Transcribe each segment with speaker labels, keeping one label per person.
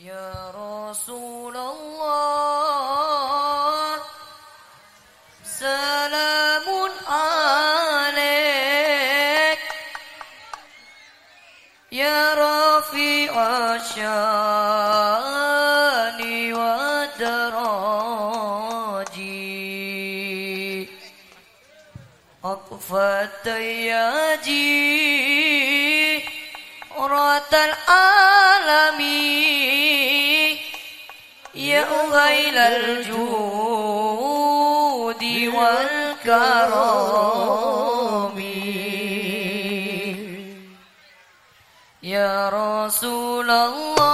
Speaker 1: يا رسول الله سلام عليك. يا رفيع الشأن ودراجي. أقفت ياجي رأت العالمين. غيل الجود والكرم. يا رسول الله.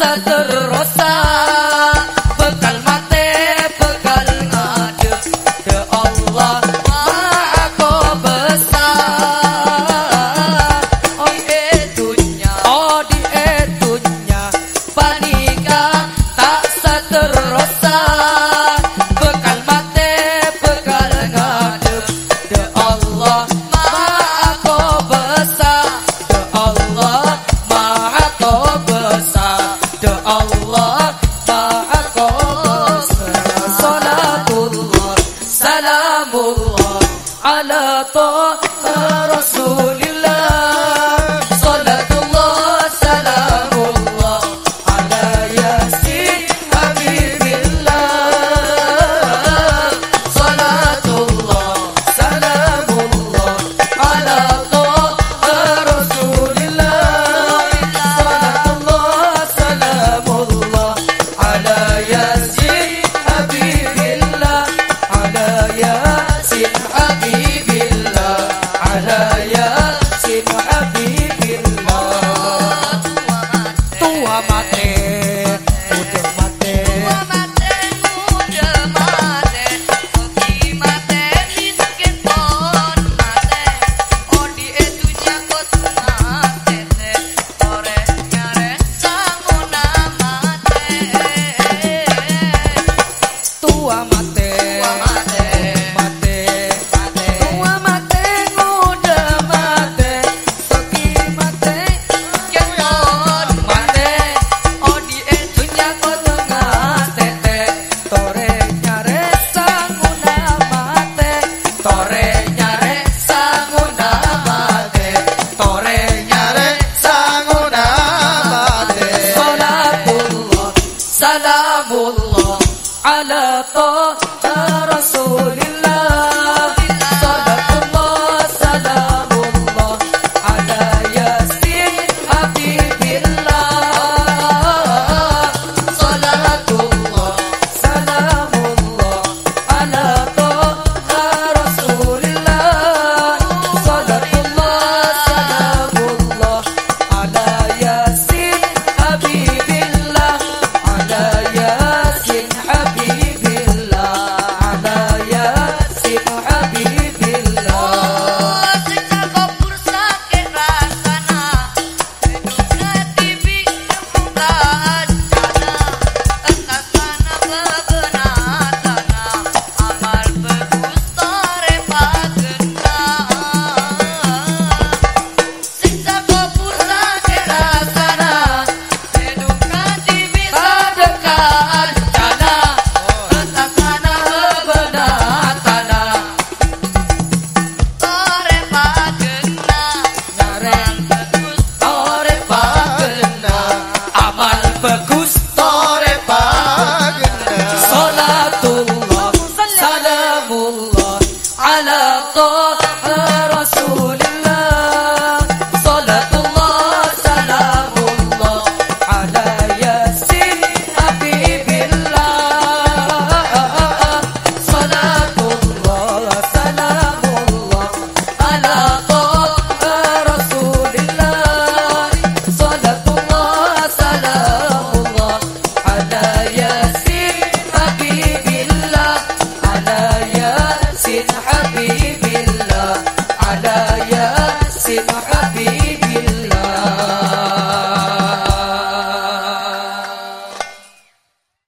Speaker 2: satu